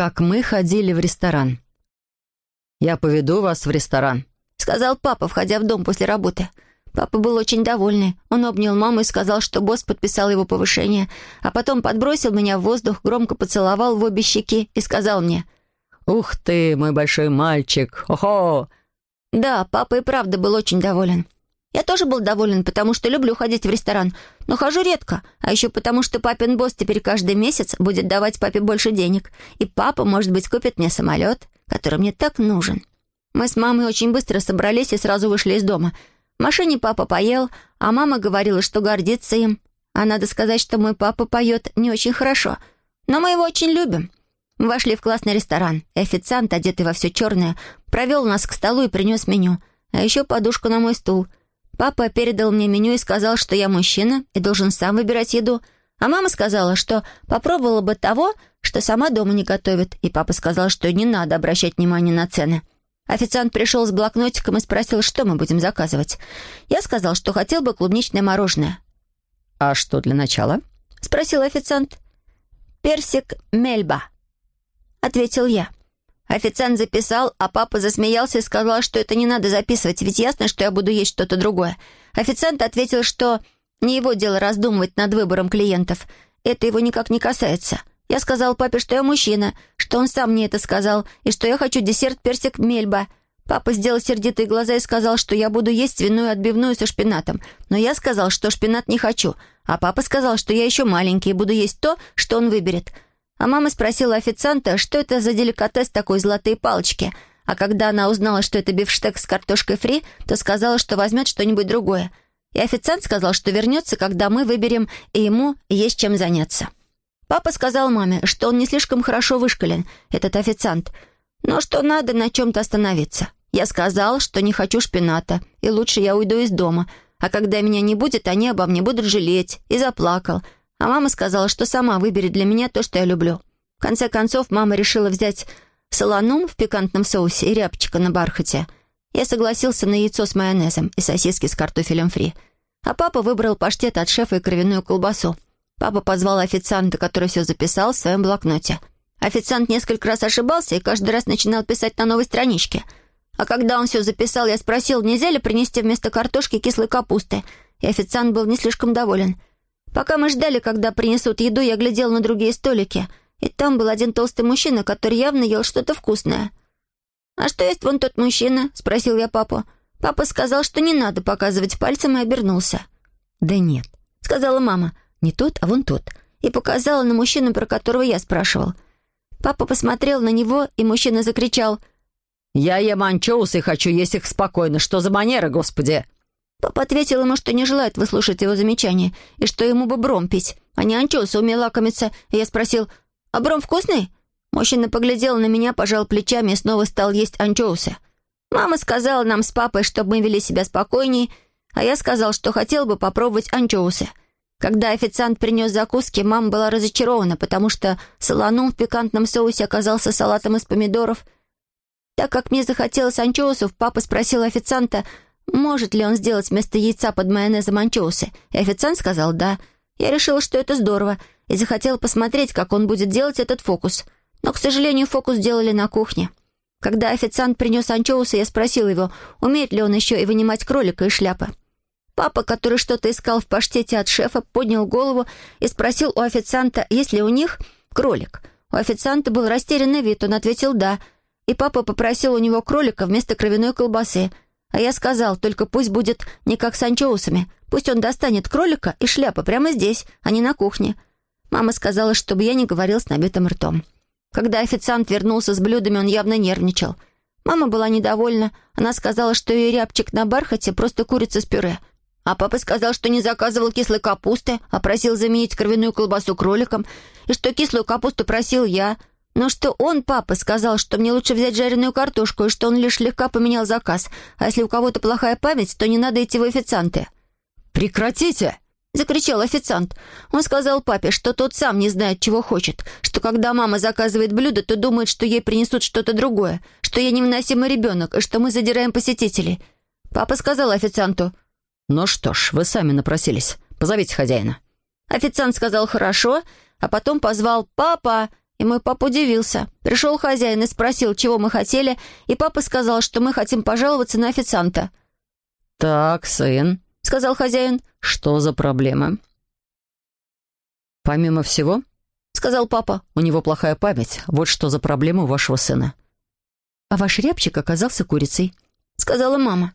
как мы ходили в ресторан. «Я поведу вас в ресторан», — сказал папа, входя в дом после работы. Папа был очень довольный. Он обнял маму и сказал, что босс подписал его повышение, а потом подбросил меня в воздух, громко поцеловал в обе щеки и сказал мне «Ух ты, мой большой мальчик! Охо!» Да, папа и правда был очень доволен. Я тоже был доволен, потому что люблю ходить в ресторан, но хожу редко, а еще потому что папин босс теперь каждый месяц будет давать папе больше денег, и папа, может быть, купит мне самолет, который мне так нужен. Мы с мамой очень быстро собрались и сразу вышли из дома. В машине папа поел, а мама говорила, что гордится им. А надо сказать, что мой папа поет не очень хорошо, но мы его очень любим. Мы вошли в классный ресторан, и официант, одетый во все черное, провел нас к столу и принес меню, а еще подушку на мой стул — Папа передал мне меню и сказал, что я мужчина и должен сам выбирать еду. А мама сказала, что попробовала бы того, что сама дома не готовит. И папа сказал, что не надо обращать внимание на цены. Официант пришел с блокнотиком и спросил, что мы будем заказывать. Я сказал, что хотел бы клубничное мороженое. «А что для начала?» — спросил официант. «Персик мельба», — ответил я. Официант записал, а папа засмеялся и сказал, что это не надо записывать, ведь ясно, что я буду есть что-то другое. Официант ответил, что не его дело раздумывать над выбором клиентов. Это его никак не касается. Я сказал папе, что я мужчина, что он сам мне это сказал, и что я хочу десерт персик мельба. Папа сделал сердитые глаза и сказал, что я буду есть свиную отбивную со шпинатом. Но я сказал, что шпинат не хочу. А папа сказал, что я еще маленький и буду есть то, что он выберет. А мама спросила официанта, что это за деликатес такой золотые палочки. А когда она узнала, что это бифштег с картошкой фри, то сказала, что возьмет что-нибудь другое. И официант сказал, что вернется, когда мы выберем, и ему есть чем заняться. Папа сказал маме, что он не слишком хорошо вышкален, этот официант, но что надо на чем-то остановиться. Я сказал, что не хочу шпината, и лучше я уйду из дома, а когда меня не будет, они обо мне будут жалеть, и заплакал — а мама сказала, что сама выберет для меня то, что я люблю. В конце концов, мама решила взять солонум в пикантном соусе и рябчика на бархате. Я согласился на яйцо с майонезом и сосиски с картофелем фри. А папа выбрал паштет от шефа и кровяную колбасу. Папа позвал официанта, который все записал в своем блокноте. Официант несколько раз ошибался и каждый раз начинал писать на новой страничке. А когда он все записал, я спросил, нельзя ли принести вместо картошки кислой капусты. И официант был не слишком доволен. Пока мы ждали, когда принесут еду, я глядел на другие столики, и там был один толстый мужчина, который явно ел что-то вкусное. «А что есть вон тот мужчина?» — спросил я папу. Папа сказал, что не надо показывать пальцем, и обернулся. «Да нет», — сказала мама, — «не тот, а вон тот», и показала на мужчину, про которого я спрашивал. Папа посмотрел на него, и мужчина закричал. «Я ем анчоусы и хочу есть их спокойно. Что за манера, господи?» Папа ответил ему, что не желает выслушать его замечания, и что ему бы бром пить, а не анчоусы умел лакомиться. И я спросил, «А бром вкусный?» Мужчина поглядел на меня, пожал плечами и снова стал есть анчоусы. Мама сказала нам с папой, чтобы мы вели себя спокойнее, а я сказал, что хотел бы попробовать анчоусы. Когда официант принес закуски, мама была разочарована, потому что солонум в пикантном соусе оказался салатом из помидоров. Так как мне захотелось анчоусов, папа спросил официанта, может ли он сделать вместо яйца под майонезом анчоусы. И официант сказал «да». Я решила, что это здорово, и захотела посмотреть, как он будет делать этот фокус. Но, к сожалению, фокус делали на кухне. Когда официант принес анчоусы, я спросила его, умеет ли он еще и вынимать кролика из шляпы. Папа, который что-то искал в паштете от шефа, поднял голову и спросил у официанта, есть ли у них кролик. У официанта был растерянный вид, он ответил «да». И папа попросил у него кролика вместо кровяной колбасы — а я сказал, только пусть будет не как с анчоусами. Пусть он достанет кролика и шляпу прямо здесь, а не на кухне. Мама сказала, чтобы я не говорил с набитым ртом. Когда официант вернулся с блюдами, он явно нервничал. Мама была недовольна. Она сказала, что ее рябчик на бархате просто курица с пюре. А папа сказал, что не заказывал кислой капусты, а просил заменить кровяную колбасу кроликом, и что кислую капусту просил я — но что он, папа, сказал, что мне лучше взять жареную картошку, и что он лишь слегка поменял заказ, а если у кого-то плохая память, то не надо идти в официанты. «Прекратите!» — закричал официант. Он сказал папе, что тот сам не знает, чего хочет, что когда мама заказывает блюдо, то думает, что ей принесут что-то другое, что я невыносимый ребенок, и что мы задираем посетителей. Папа сказал официанту. «Ну что ж, вы сами напросились. Позовите хозяина». Официант сказал «хорошо», а потом позвал «папа», И мой папа удивился. Пришел хозяин и спросил, чего мы хотели, и папа сказал, что мы хотим пожаловаться на официанта. «Так, сын», — сказал хозяин, — «что за проблема?» «Помимо всего», — сказал папа, — «у него плохая память. Вот что за проблема у вашего сына». «А ваш рябчик оказался курицей», — сказала мама.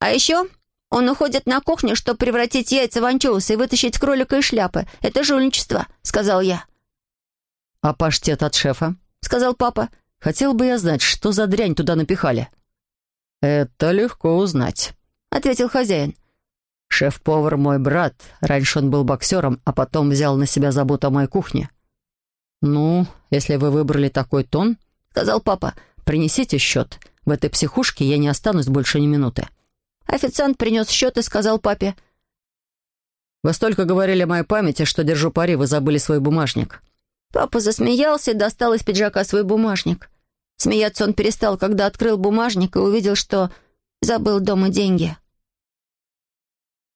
«А еще он уходит на кухню, чтобы превратить яйца в анчоусы и вытащить кролика из шляпы. Это жульничество», — сказал я. «А паштет от шефа?» — сказал папа. «Хотел бы я знать, что за дрянь туда напихали». «Это легко узнать», — ответил хозяин. «Шеф-повар мой брат. Раньше он был боксером, а потом взял на себя заботу о моей кухне». «Ну, если вы выбрали такой тон», — сказал папа, — «принесите счет. В этой психушке я не останусь больше ни минуты». Официант принес счет и сказал папе. «Вы столько говорили о моей памяти, что держу пари, вы забыли свой бумажник». Папа засмеялся и достал из пиджака свой бумажник. Смеяться он перестал, когда открыл бумажник и увидел, что забыл дома деньги.